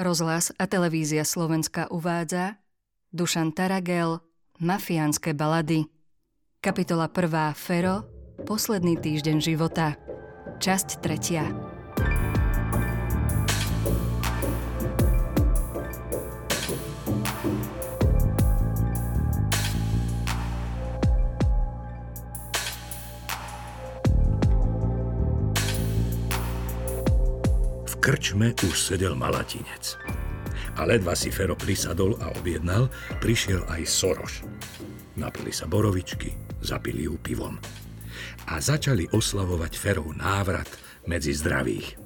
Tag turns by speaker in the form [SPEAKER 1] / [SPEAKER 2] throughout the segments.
[SPEAKER 1] Rozhlas a televízia Slovenska uvádza Dušan Taragel Mafiánske balady Kapitola 1. Fero Posledný týždeň života Časť 3.
[SPEAKER 2] krčme už sedel malatinec. A ledva si Fero prisadol a objednal, prišiel aj Soroš. Napili sa borovičky, zapili ju pivom. A začali oslavovať Ferov návrat medzi zdravých.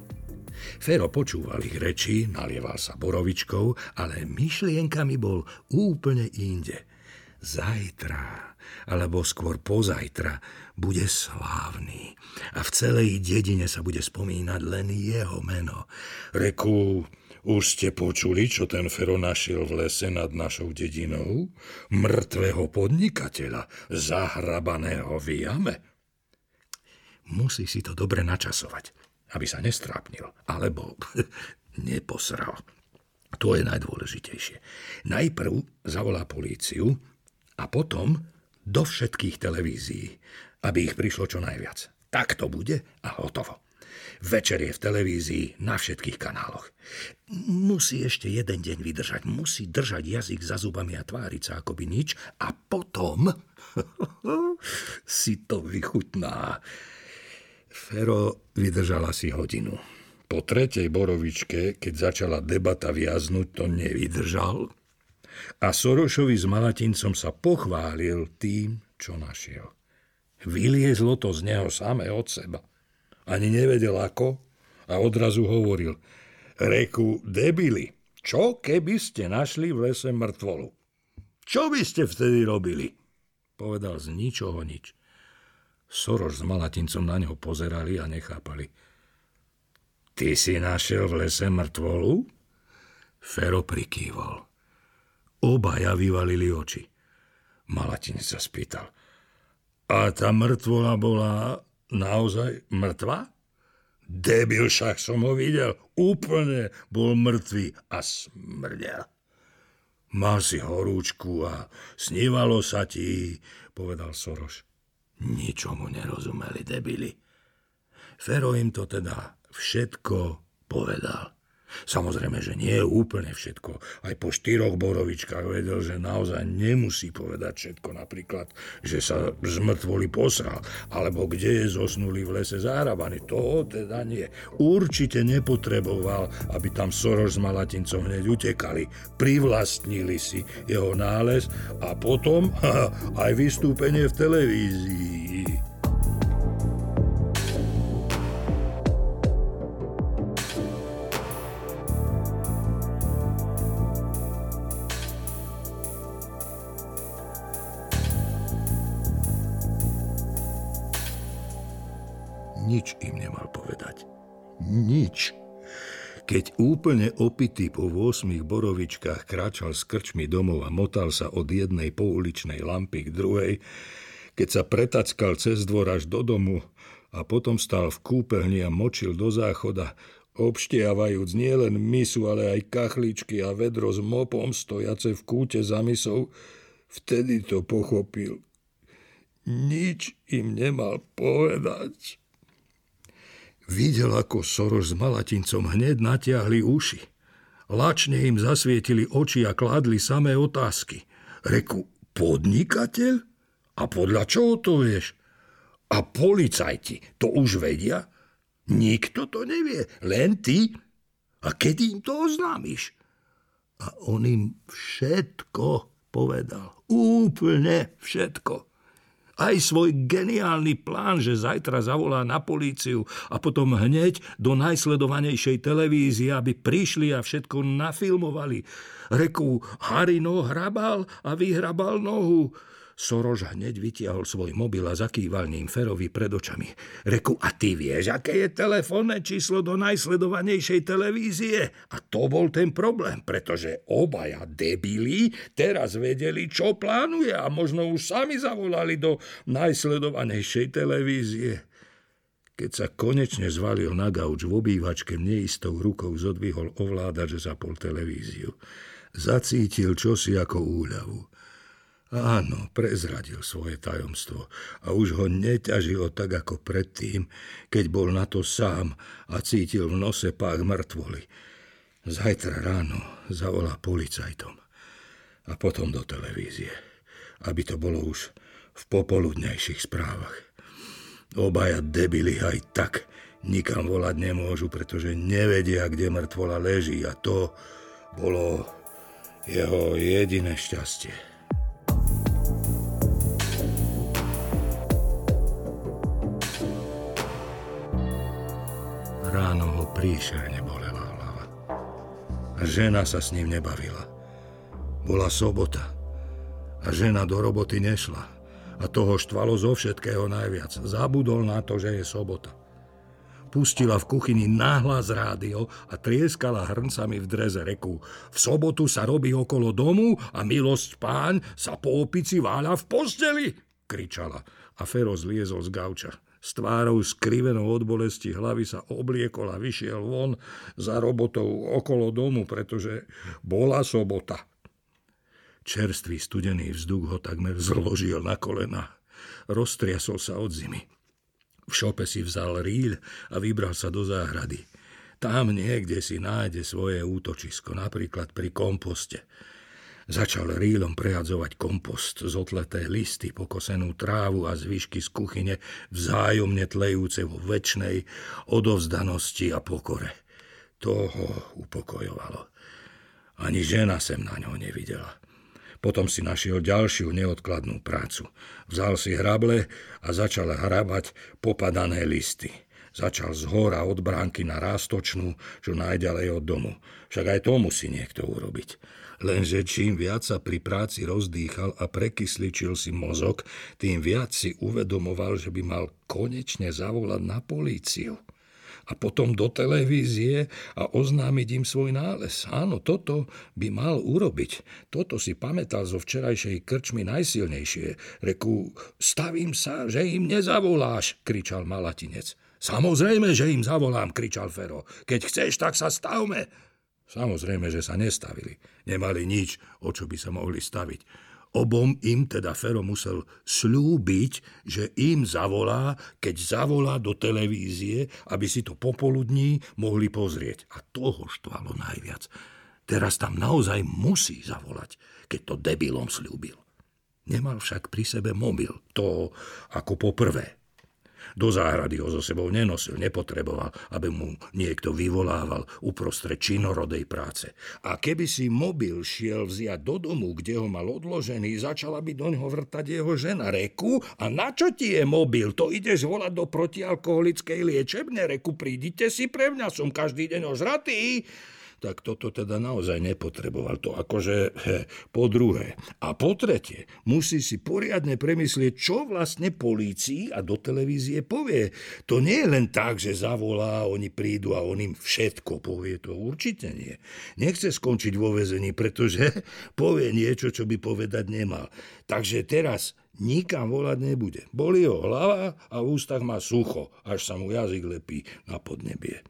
[SPEAKER 2] Fero počúval ich reči, nalieval sa borovičkou, ale myšlienkami bol úplne inde. Zajtra alebo skôr pozajtra, bude slávny a v celej dedine sa bude spomínať len jeho meno. Reku, už ste počuli, čo ten Fero našiel v lese nad našou dedinou? Mrtvého podnikateľa, zahrabaného v jame. Musí si to dobre načasovať, aby sa nestrápnil, alebo neposral. To je najdôležitejšie. Najprv zavolá políciu a potom do všetkých televízií, aby ich prišlo čo najviac. Tak to bude a hotovo. Večer je v televízii na všetkých kanáloch. Musí ešte jeden deň vydržať, musí držať jazyk za zubami a tváriť sa akoby nič a potom si to vychutná. Fero vydržala si hodinu. Po tretej borovičke, keď začala debata viaznuť, to nevydržal a Sorošovi s Malatincom sa pochválil tým, čo našiel. Vyliezlo to z neho samé od seba. Ani nevedel ako a odrazu hovoril Reku, debili, čo keby ste našli v lese mŕtvolu? Čo by ste vtedy robili? Povedal z ničoho nič. Soroš s Malatincom na neho pozerali a nechápali. Ty si našiel v lese mŕtvolu? Fero prikývol. Obaja vyvalili oči. Malatinec sa spýtal. A tá mŕtvola bola naozaj mŕtva? Debil, však som ho videl. Úplne bol mŕtvý a smrdel. Mal si horúčku a snívalo sa ti, povedal Soroš. Ničomu nerozumeli debili. Fero im to teda všetko povedal. Samozrejme, že nie je úplne všetko. Aj po štyroch borovičkách vedel, že naozaj nemusí povedať všetko. Napríklad, že sa z posral, alebo kde je zosnulý v lese zahrabaný. To teda nie. Určite nepotreboval, aby tam Soroš s Malatincom hneď utekali. Privlastnili si jeho nález a potom aj vystúpenie v televízii. Nič im nemal povedať. Nič. Keď úplne opitý po 8 borovičkách kráčal s krčmi domov a motal sa od jednej pouličnej lampy k druhej, keď sa pretackal cez dvor až do domu a potom stal v kúpeľni a močil do záchoda, obštiavajúc nielen misu, ale aj kachličky a vedro s mopom stojace v kúte za misou, vtedy to pochopil. Nič im nemal povedať. Videl, ako Soroš s Malatincom hneď natiahli uši. Lačne im zasvietili oči a kladli samé otázky. Reku, podnikateľ? A podľa čoho to vieš? A policajti to už vedia? Nikto to nevie, len ty. A kedy im to oznámiš? A on im všetko povedal. Úplne všetko aj svoj geniálny plán, že zajtra zavolá na políciu a potom hneď do najsledovanejšej televízie, aby prišli a všetko nafilmovali. Reku, Harino hrabal a vyhrabal nohu. Sorož hneď vytiahol svoj mobil a zakýval ním Ferovi pred očami. Reku, a ty vieš, aké je telefónne číslo do najsledovanejšej televízie? A to bol ten problém, pretože obaja debili teraz vedeli, čo plánuje a možno už sami zavolali do najsledovanejšej televízie. Keď sa konečne zvalil na gauč v obývačke, neistou rukou zodvihol ovládač že zapol televíziu. Zacítil čosi ako úľavu. Áno, prezradil svoje tajomstvo a už ho neťažilo tak ako predtým, keď bol na to sám a cítil v nose pák mŕtvoly. Zajtra ráno zavolá policajtom a potom do televízie, aby to bolo už v popoludnejších správach. Obaja debili aj tak nikam volať nemôžu, pretože nevedia, kde mŕtvola leží a to bolo jeho jediné šťastie. Ráno ho príšerne bolela hlava. Žena sa s ním nebavila. Bola sobota. A žena do roboty nešla. A toho štvalo zo všetkého najviac. Zabudol na to, že je sobota. Pustila v kuchyni nahlas rádio a trieskala hrncami v dreze reku. V sobotu sa robí okolo domu a milosť páň sa po opici váľa v posteli, kričala. A Fero zliezol z gauča. S tvárou skrivenou od bolesti hlavy sa obliekol a vyšiel von za robotou okolo domu, pretože bola sobota. Čerstvý studený vzduch ho takmer zložil na kolena. Roztriasol sa od zimy. V šope si vzal rýľ a vybral sa do záhrady. Tam niekde si nájde svoje útočisko, napríklad pri komposte. Začal rýlom prehadzovať kompost, zotleté listy, pokosenú trávu a zvyšky z kuchyne vzájomne tlejúce vo väčšnej odovzdanosti a pokore. To ho upokojovalo. Ani žena sem na ňo nevidela. Potom si našiel ďalšiu neodkladnú prácu. Vzal si hrable a začal hrabať popadané listy. Začal z hora od bránky na rástočnú, čo najďalej od domu. Však aj to musí niekto urobiť. Lenže čím viac sa pri práci rozdýchal a prekysličil si mozog, tým viac si uvedomoval, že by mal konečne zavolať na políciu a potom do televízie a oznámiť im svoj nález. Áno, toto by mal urobiť. Toto si pamätal zo včerajšej krčmy najsilnejšie. Reku, stavím sa, že im nezavoláš, kričal Malatinec. Samozrejme, že im zavolám, kričal Fero. Keď chceš, tak sa stavme. Samozrejme, že sa nestavili. Nemali nič, o čo by sa mohli staviť. Obom im teda Fero musel slúbiť, že im zavolá, keď zavolá do televízie, aby si to popoludní mohli pozrieť. A toho štvalo najviac. Teraz tam naozaj musí zavolať, keď to debilom slúbil. Nemal však pri sebe mobil, to ako poprvé. Do záhrady ho so sebou nenosil, nepotreboval, aby mu niekto vyvolával uprostred činorodej práce. A keby si mobil šiel vziať do domu, kde ho mal odložený, začala by do ňoho vrtať jeho žena. Reku, a na čo ti je mobil? To ideš volať do protialkoholickej liečebne? Reku, prídite si pre mňa, som každý deň ožratý tak toto teda naozaj nepotreboval. To akože he, po druhé. A po tretie, musí si poriadne premyslieť, čo vlastne polícii a do televízie povie. To nie je len tak, že zavolá, oni prídu a on im všetko povie. To určite nie. Nechce skončiť vo vezení, pretože povie niečo, čo by povedať nemal. Takže teraz nikam volať nebude. Boli ho hlava a v ústach má sucho, až sa mu jazyk lepí na podnebie.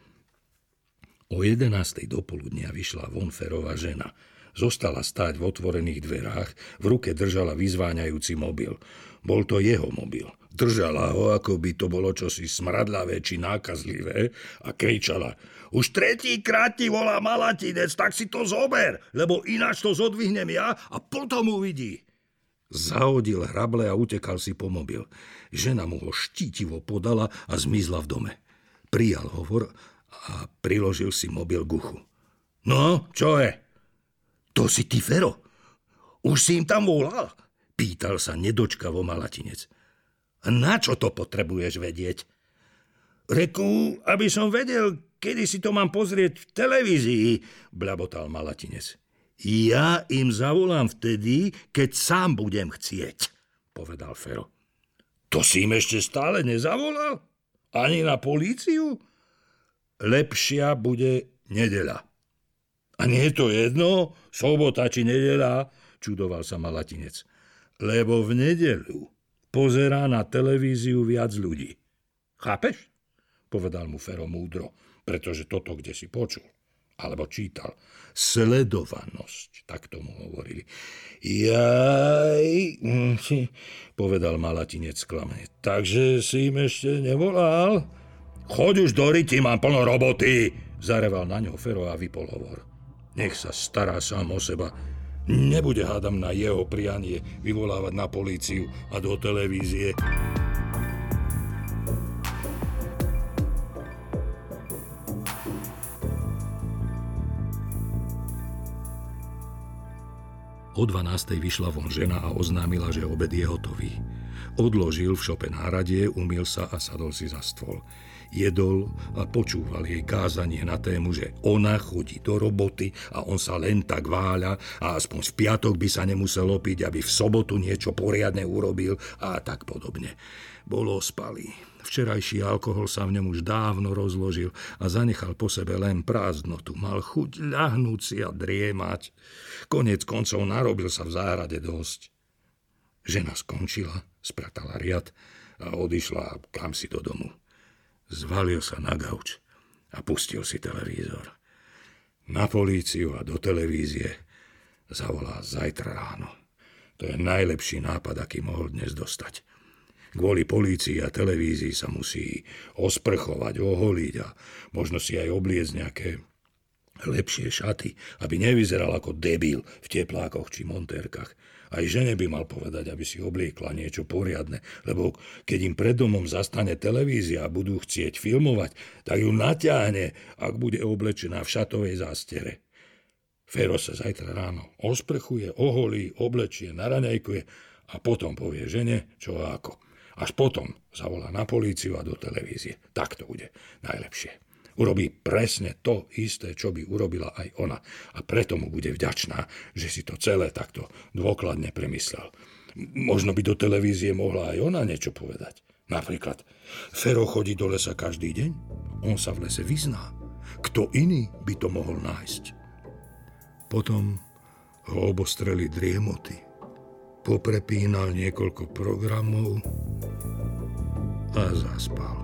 [SPEAKER 2] O 11. dopoludnia vyšla von Ferová žena. Zostala stáť v otvorených dverách, v ruke držala vyzváňajúci mobil. Bol to jeho mobil. Držala ho, ako by to bolo čosi smradlavé či nákazlivé a kričala Už tretíkrát ti volá malatinec, tak si to zober, lebo ináč to zodvihnem ja a potom uvidí. Zahodil hrable a utekal si po mobil. Žena mu ho štítivo podala a zmizla v dome. Prijal hovor a priložil si mobil k uchu. No, čo je? To si ty, Fero. Už si im tam volal? Pýtal sa nedočkavo malatinec. Na čo to potrebuješ vedieť? Reku, aby som vedel, kedy si to mám pozrieť v televízii, blabotal malatinec. Ja im zavolám vtedy, keď sám budem chcieť, povedal Fero. To si im ešte stále nezavolal? Ani na políciu? Lepšia bude nedela. A nie je to jedno, sobota či nedela, čudoval sa malatinec. Lebo v nedelu pozerá na televíziu viac ľudí. Chápeš? odpovedal mu Fero múdro, pretože toto kde si počul alebo čítal. Sledovanosť, tak tomu hovorili. Jaj, hm, povedal malatinec sklamne. Takže si im ešte nevolal? Choď už do ryti, mám plno roboty, zareval na ňo Fero a vypol hovor. Nech sa stará sám o seba. Nebude hádam na jeho prianie vyvolávať na políciu a do televízie. O 12. vyšla von žena a oznámila, že obed je hotový. Odložil v šope náradie, umil sa a sadol si za stôl. Jedol a počúval jej kázanie na tému, že ona chodí do roboty a on sa len tak váľa a aspoň v piatok by sa nemusel opiť, aby v sobotu niečo poriadne urobil a tak podobne. Bolo spalý. Včerajší alkohol sa v ňom už dávno rozložil a zanechal po sebe len prázdnotu. Mal chuť ľahnúť si a driemať. Konec koncov narobil sa v záhrade dosť. Žena skončila, spratala riad a odišla kam si do domu. Zvalil sa na gauč a pustil si televízor. Na políciu a do televízie zavolá zajtra ráno. To je najlepší nápad, aký mohol dnes dostať. Kvôli polícii a televízii sa musí osprchovať, oholiť a možno si aj obliecť nejaké lepšie šaty, aby nevyzeral ako debil v teplákoch či montérkach. Aj žene by mal povedať, aby si obliekla niečo poriadne, lebo keď im pred domom zastane televízia a budú chcieť filmovať, tak ju natiahne, ak bude oblečená v šatovej zástere. Fero sa zajtra ráno osprchuje, oholí, oblečie, naraňajkuje a potom povie žene, čo a ako. Až potom zavolá na políciu a do televízie. Tak to bude najlepšie. Urobí presne to isté, čo by urobila aj ona. A preto mu bude vďačná, že si to celé takto dôkladne premyslel. Možno by do televízie mohla aj ona niečo povedať. Napríklad, Fero chodí do lesa každý deň, on sa v lese vyzná. Kto iný by to mohol nájsť? Potom ho obostreli driemoty poprepínal niekoľko programov a zaspal.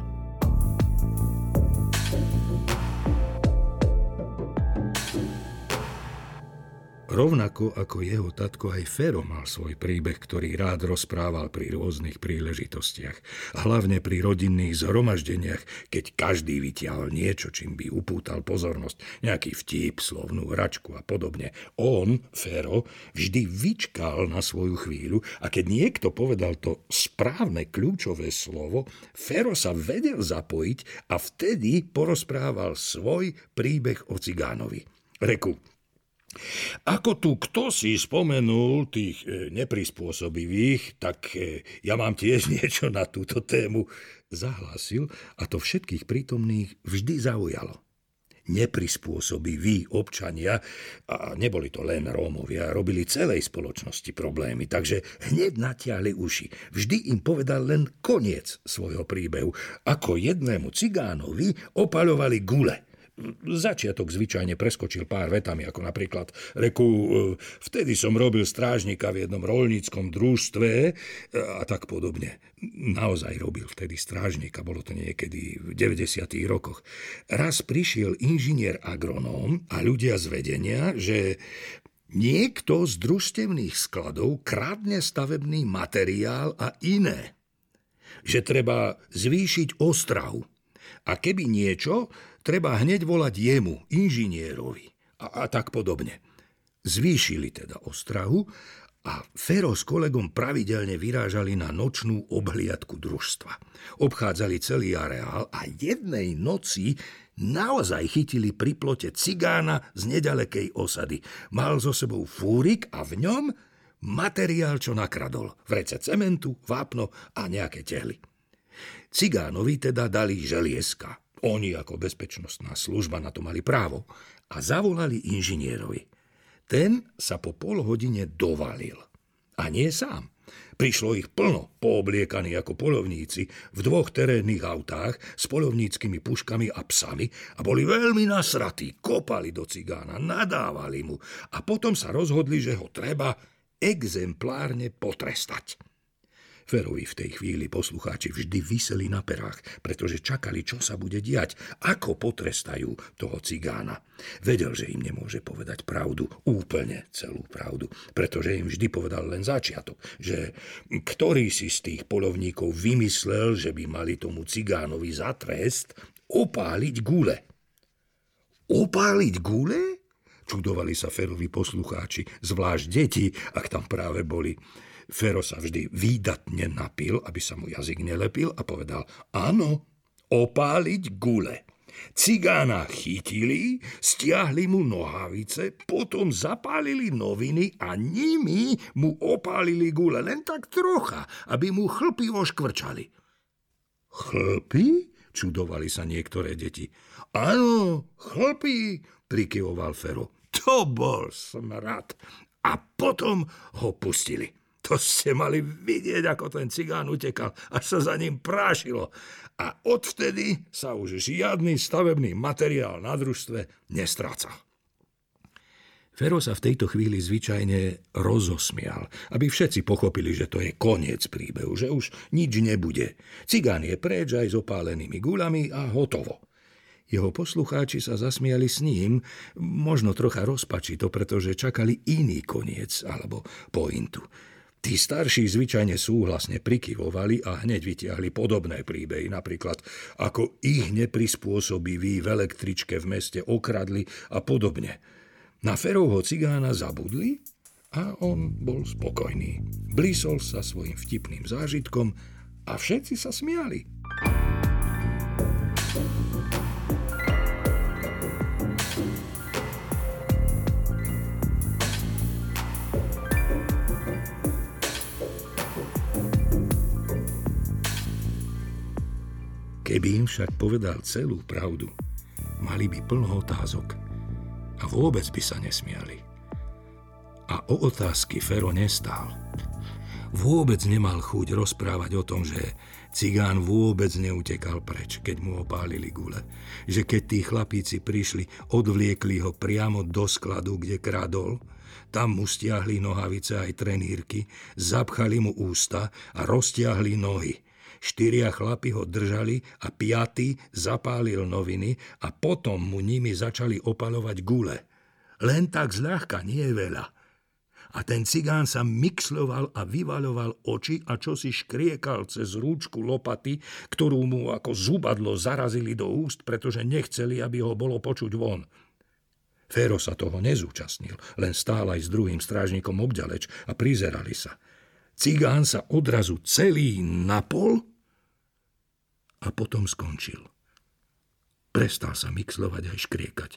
[SPEAKER 2] Rovnako ako jeho tatko aj Fero mal svoj príbeh, ktorý rád rozprával pri rôznych príležitostiach. Hlavne pri rodinných zhromaždeniach, keď každý vytiahol niečo, čím by upútal pozornosť, nejaký vtip, slovnú hračku a podobne. On, Fero, vždy vyčkal na svoju chvíľu a keď niekto povedal to správne kľúčové slovo, Fero sa vedel zapojiť a vtedy porozprával svoj príbeh o cigánovi. Reku, ako tu kto si spomenul tých e, neprispôsobivých, tak e, ja mám tiež niečo na túto tému, zahlásil a to všetkých prítomných vždy zaujalo. Neprispôsobiví občania, a neboli to len Rómovia, robili celej spoločnosti problémy, takže hneď natiahli uši. Vždy im povedal len koniec svojho príbehu, ako jednému cigánovi opaľovali gule – začiatok zvyčajne preskočil pár vetami, ako napríklad reku, e, vtedy som robil strážnika v jednom rolníckom družstve e, a tak podobne. Naozaj robil vtedy strážnika, bolo to niekedy v 90. rokoch. Raz prišiel inžinier agronóm a ľudia z vedenia, že niekto z družstevných skladov kradne stavebný materiál a iné. Že treba zvýšiť ostrahu. A keby niečo, treba hneď volať jemu, inžinierovi a, a tak podobne. Zvýšili teda ostrahu a Fero s kolegom pravidelne vyrážali na nočnú obhliadku družstva. Obchádzali celý areál a jednej noci naozaj chytili pri plote cigána z nedalekej osady. Mal so sebou fúrik a v ňom materiál, čo nakradol. Vrece cementu, vápno a nejaké tehly. Cigánovi teda dali želieska, oni ako bezpečnostná služba na to mali právo a zavolali inžinierovi. Ten sa po pol hodine dovalil. A nie sám. Prišlo ich plno, poobliekaní ako polovníci, v dvoch terénnych autách s polovníckými puškami a psami a boli veľmi nasratí, kopali do cigána, nadávali mu a potom sa rozhodli, že ho treba exemplárne potrestať. Ferovi v tej chvíli poslucháči vždy vyseli na perách, pretože čakali, čo sa bude diať, ako potrestajú toho cigána. Vedel, že im nemôže povedať pravdu, úplne celú pravdu, pretože im vždy povedal len začiatok, že ktorý si z tých polovníkov vymyslel, že by mali tomu cigánovi za trest opáliť gule. Opáliť gule? Čudovali sa Ferovi poslucháči, zvlášť deti, ak tam práve boli. Fero sa vždy výdatne napil, aby sa mu jazyk nelepil a povedal, áno, opáliť gule. Cigána chytili, stiahli mu nohavice, potom zapálili noviny a nimi mu opálili gule, len tak trocha, aby mu chlpy oškvrčali. Chlpy? Čudovali sa niektoré deti. Áno, chlpy, prikyvoval Fero. To bol smrad. A potom ho pustili. To ste mali vidieť, ako ten cigán utekal, až sa za ním prášilo. A odvtedy sa už žiadny stavebný materiál na družstve nestrácal. Fero sa v tejto chvíli zvyčajne rozosmial, aby všetci pochopili, že to je koniec príbehu, že už nič nebude. Cigán je preč aj s opálenými gulami a hotovo. Jeho poslucháči sa zasmiali s ním, možno trocha rozpačito, pretože čakali iný koniec alebo pointu. Tí starší zvyčajne súhlasne prikyvovali a hneď vytiahli podobné príbehy, napríklad ako ich neprispôsobiví v električke v meste okradli a podobne. Na Ferovho cigána zabudli a on bol spokojný. Blísol sa svojim vtipným zážitkom a všetci sa smiali. Keby im však povedal celú pravdu, mali by plno otázok a vôbec by sa nesmiali. A o otázky Fero nestál. Vôbec nemal chuť rozprávať o tom, že cigán vôbec neutekal preč, keď mu opálili gule. Že keď tí chlapíci prišli, odvliekli ho priamo do skladu, kde kradol, tam mu stiahli nohavice aj trenírky, zapchali mu ústa a roztiahli nohy – Štyria chlapi ho držali a piatý zapálil noviny a potom mu nimi začali opalovať gule. Len tak zľahka, nie je veľa. A ten cigán sa mixloval a vyvaľoval oči a čo si škriekal cez rúčku lopaty, ktorú mu ako zubadlo zarazili do úst, pretože nechceli, aby ho bolo počuť von. Féro sa toho nezúčastnil, len stál aj s druhým strážnikom obďaleč a prizerali sa. Cigán sa odrazu celý napol a potom skončil. Prestal sa mixlovať aj škriekať.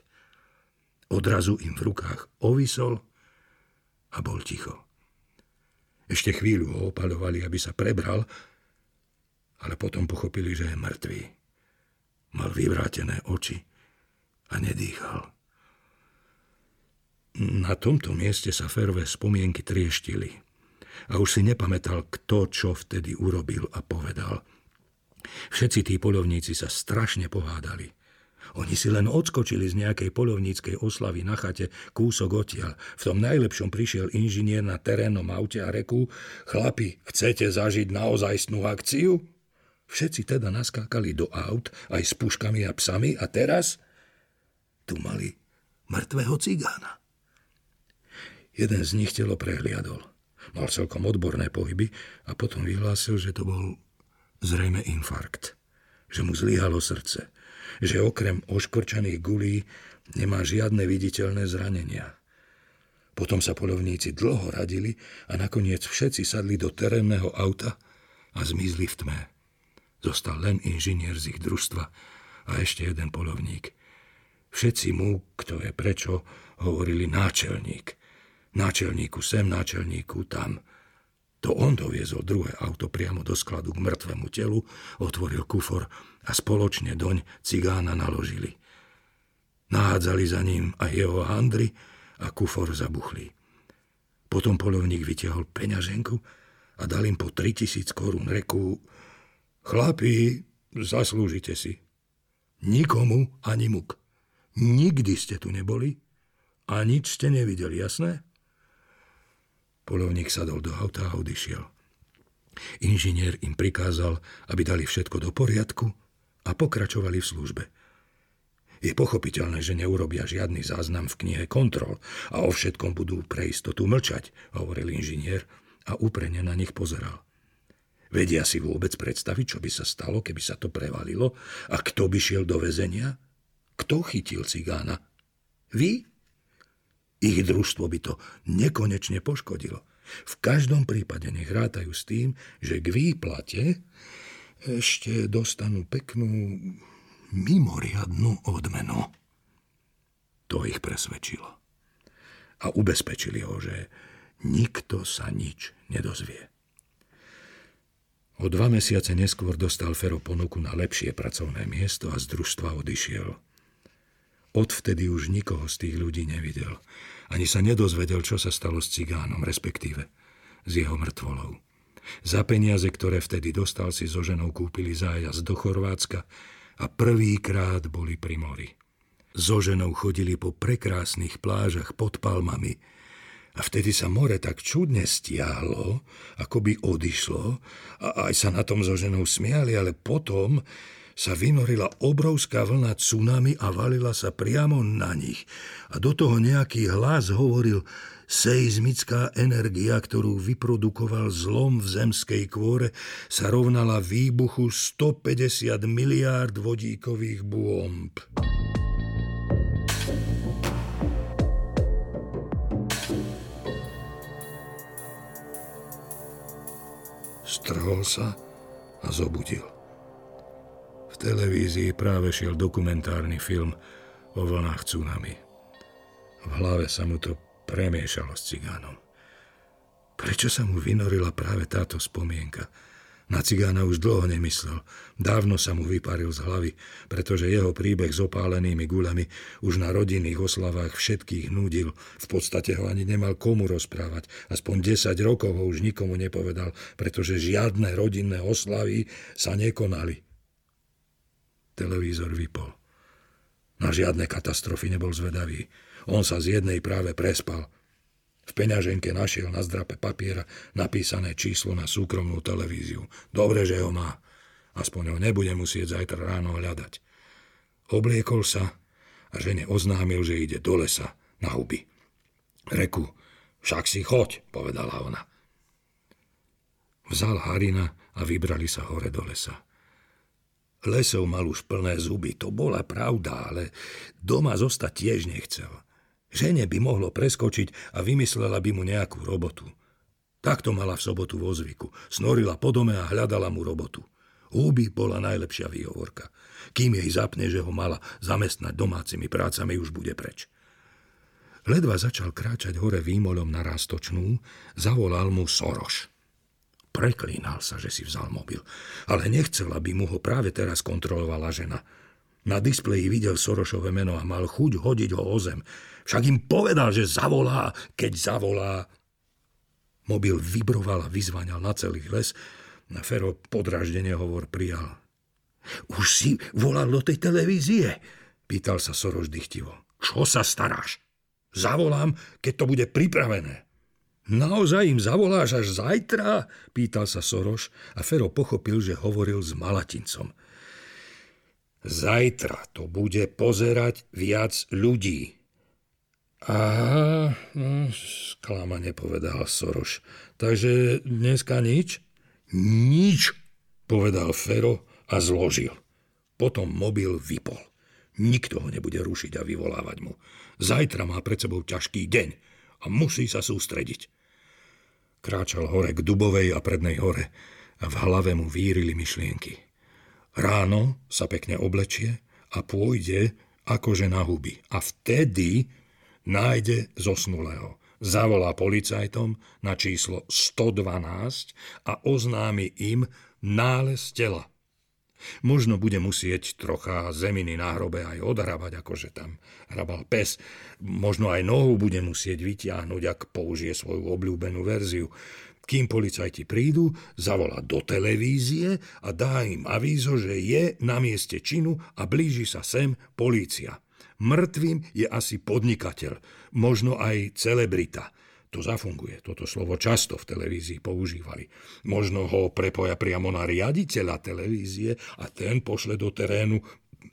[SPEAKER 2] Odrazu im v rukách ovisol a bol ticho. Ešte chvíľu ho opalovali, aby sa prebral, ale potom pochopili, že je mŕtvý. Mal vyvrátené oči a nedýchal. Na tomto mieste sa Ferové spomienky trieštili a už si nepamätal, kto čo vtedy urobil a povedal – Všetci tí polovníci sa strašne pohádali. Oni si len odskočili z nejakej polovníckej oslavy na chate kúsok odtiaľ. V tom najlepšom prišiel inžinier na terénnom aute a reku Chlapi, chcete zažiť naozajstnú akciu? Všetci teda naskákali do aut aj s puškami a psami a teraz tu mali mŕtvého cigána. Jeden z nich telo prehliadol. Mal celkom odborné pohyby a potom vyhlásil, že to bol zrejme infarkt, že mu zlyhalo srdce, že okrem oškvrčaných gulí nemá žiadne viditeľné zranenia. Potom sa polovníci dlho radili a nakoniec všetci sadli do terénneho auta a zmizli v tme. Zostal len inžinier z ich družstva a ešte jeden polovník. Všetci mu, kto je prečo, hovorili náčelník. Náčelníku sem, náčelníku tam – to on doviezol druhé auto priamo do skladu k mŕtvemu telu, otvoril kufor a spoločne doň cigána naložili. Nahádzali za ním aj jeho handry a kufor zabuchli. Potom polovník vytiahol peňaženku a dal im po 3000 korún reku Chlapi, zaslúžite si. Nikomu ani muk. Nikdy ste tu neboli a nič ste nevideli, jasné? Polovník sadol do auta a odišiel. Inžinier im prikázal, aby dali všetko do poriadku a pokračovali v službe. Je pochopiteľné, že neurobia žiadny záznam v knihe kontrol a o všetkom budú pre istotu mlčať, hovoril inžinier a úprene na nich pozeral. Vedia si vôbec predstaviť, čo by sa stalo, keby sa to prevalilo a kto by šiel do väzenia? Kto chytil cigána? Vy? Ich družstvo by to nekonečne poškodilo. V každom prípade nech rátajú s tým, že k výplate ešte dostanú peknú mimoriadnú odmenu. To ich presvedčilo. A ubezpečili ho, že nikto sa nič nedozvie. O dva mesiace neskôr dostal Fero ponuku na lepšie pracovné miesto a z družstva odišiel. Odvtedy už nikoho z tých ľudí nevidel. Ani sa nedozvedel, čo sa stalo s cigánom, respektíve s jeho mŕtvolou. Za peniaze, ktoré vtedy dostal, si so ženou kúpili zájazd do Chorvátska a prvýkrát boli pri mori. So ženou chodili po prekrásnych plážach pod palmami a vtedy sa more tak čudne stiahlo, ako by odišlo a aj sa na tom so ženou smiali, ale potom sa vynorila obrovská vlna tsunami a valila sa priamo na nich. A do toho nejaký hlas hovoril, Seizmická energia, ktorú vyprodukoval zlom v zemskej kôre, sa rovnala výbuchu 150 miliárd vodíkových bomb. Strhol sa a zobudil. Televízii práve šiel dokumentárny film o vlnách tsunami. V hlave sa mu to premiešalo s cigánom. Prečo sa mu vynorila práve táto spomienka? Na cigána už dlho nemyslel. Dávno sa mu vyparil z hlavy, pretože jeho príbeh s opálenými guľami už na rodinných oslavách všetkých nudil. V podstate ho ani nemal komu rozprávať. Aspoň 10 rokov ho už nikomu nepovedal, pretože žiadne rodinné oslavy sa nekonali. Televízor vypol. Na žiadne katastrofy nebol zvedavý. On sa z jednej práve prespal. V peňaženke našiel na zdrape papiera napísané číslo na súkromnú televíziu. Dobre, že ho má. Aspoň ho nebude musieť zajtra ráno hľadať. Obliekol sa a žene oznámil, že ide do lesa na huby. Reku, však si choď, povedala ona. Vzal Harina a vybrali sa hore do lesa. Lesov mal už plné zuby, to bola pravda, ale doma zostať tiež nechcel. Žene by mohlo preskočiť a vymyslela by mu nejakú robotu. Takto mala v sobotu vo zvyku. Snorila po dome a hľadala mu robotu. Húby bola najlepšia výhovorka. Kým jej zapne, že ho mala zamestnať domácimi prácami, už bude preč. Ledva začal kráčať hore výmolom na rástočnú, zavolal mu Soroš. Preklínal sa, že si vzal mobil, ale nechcel, aby mu ho práve teraz kontrolovala žena. Na displeji videl Sorošové meno a mal chuť hodiť ho o zem. Však im povedal, že zavolá, keď zavolá. Mobil vibroval a vyzvaňal na celý les. Na Fero podraždenie hovor prijal. Už si volal do tej televízie? Pýtal sa Soroš dychtivo. Čo sa staráš? Zavolám, keď to bude pripravené. Naozaj im zavoláš až zajtra? Pýtal sa Soroš a Fero pochopil, že hovoril s Malatincom. Zajtra to bude pozerať viac ľudí. Aha, no, sklamane povedal Soroš. Takže dneska nič? Nič, povedal Fero a zložil. Potom mobil vypol. Nikto ho nebude rušiť a vyvolávať mu. Zajtra má pred sebou ťažký deň a musí sa sústrediť. Kráčal hore k Dubovej a prednej hore a v hlave mu vírili myšlienky. Ráno sa pekne oblečie a pôjde akože na huby. A vtedy nájde zosnulého. Zavolá policajtom na číslo 112 a oznámi im nález tela. Možno bude musieť trocha zeminy na hrobe aj odhrabať, akože tam hrabal pes. Možno aj nohu bude musieť vytiahnuť, ak použije svoju obľúbenú verziu. Kým policajti prídu, zavolá do televízie a dá im avízo, že je na mieste činu a blíži sa sem polícia. Mŕtvým je asi podnikateľ, možno aj celebrita. To zafunguje. Toto slovo často v televízii používali. Možno ho prepoja priamo na riaditeľa televízie a ten pošle do terénu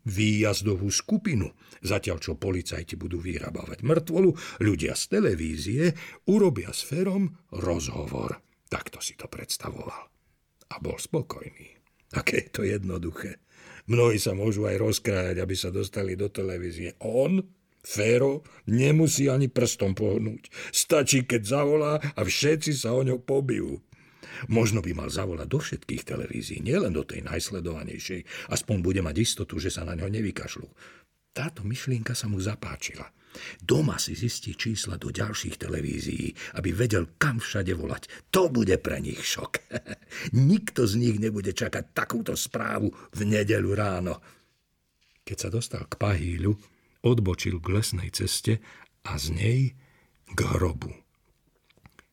[SPEAKER 2] výjazdovú skupinu. Zatiaľ, čo policajti budú vyrábavať mŕtvolu, ľudia z televízie urobia s Ferom rozhovor. Takto si to predstavoval. A bol spokojný. Aké je to jednoduché. Mnohí sa môžu aj rozkrájať, aby sa dostali do televízie. On Féro nemusí ani prstom pohnúť. Stačí, keď zavolá a všetci sa o ňo pobijú. Možno by mal zavolať do všetkých televízií, nielen do tej najsledovanejšej. Aspoň bude mať istotu, že sa na ňo nevykašľú. Táto myšlienka sa mu zapáčila. Doma si zistí čísla do ďalších televízií, aby vedel, kam všade volať. To bude pre nich šok. Nikto z nich nebude čakať takúto správu v nedelu ráno. Keď sa dostal k pahýľu, odbočil k lesnej ceste a z nej k hrobu.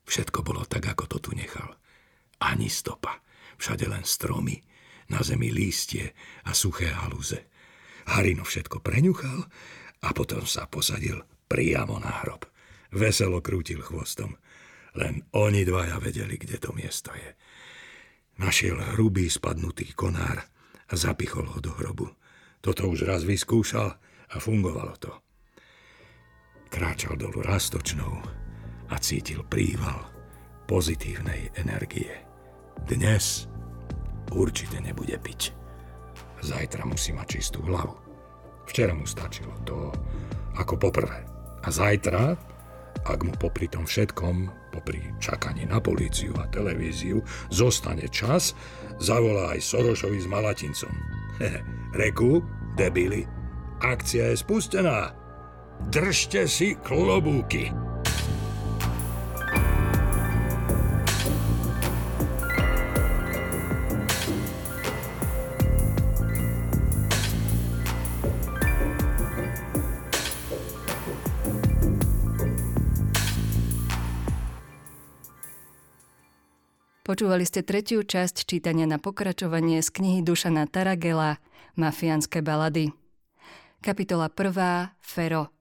[SPEAKER 2] Všetko bolo tak, ako to tu nechal. Ani stopa. Všade len stromy, na zemi lístie a suché halúze. Harino všetko preňuchal a potom sa posadil priamo na hrob. Veselo krútil chvostom. Len oni dvaja vedeli, kde to miesto je. Našiel hrubý spadnutý konár a zapichol ho do hrobu. Toto už raz vyskúšal a fungovalo to. Kráčal dolu rastočnou a cítil príval pozitívnej energie. Dnes určite nebude piť. Zajtra musí mať čistú hlavu. Včera mu stačilo to ako poprvé. A zajtra, ak mu popri tom všetkom, popri čakaní na políciu a televíziu, zostane čas, zavolá aj Sorošovi s Malatincom. Reku, debili, Akcia je spustená. Držte si klobúky.
[SPEAKER 1] Počúvali ste tretiu časť čítania na pokračovanie z knihy Dušana Taragela Mafiánske balady. Kapitola 1. Fero.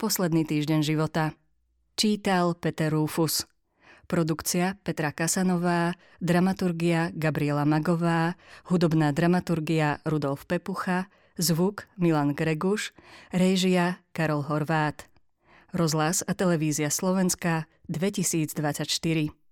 [SPEAKER 1] Posledný týždeň života. Čítal Peter Rufus. Produkcia Petra Kasanová, dramaturgia Gabriela Magová, hudobná dramaturgia Rudolf Pepucha, zvuk Milan Greguš, réžia Karol Horvát. Rozhlas a televízia Slovenska 2024.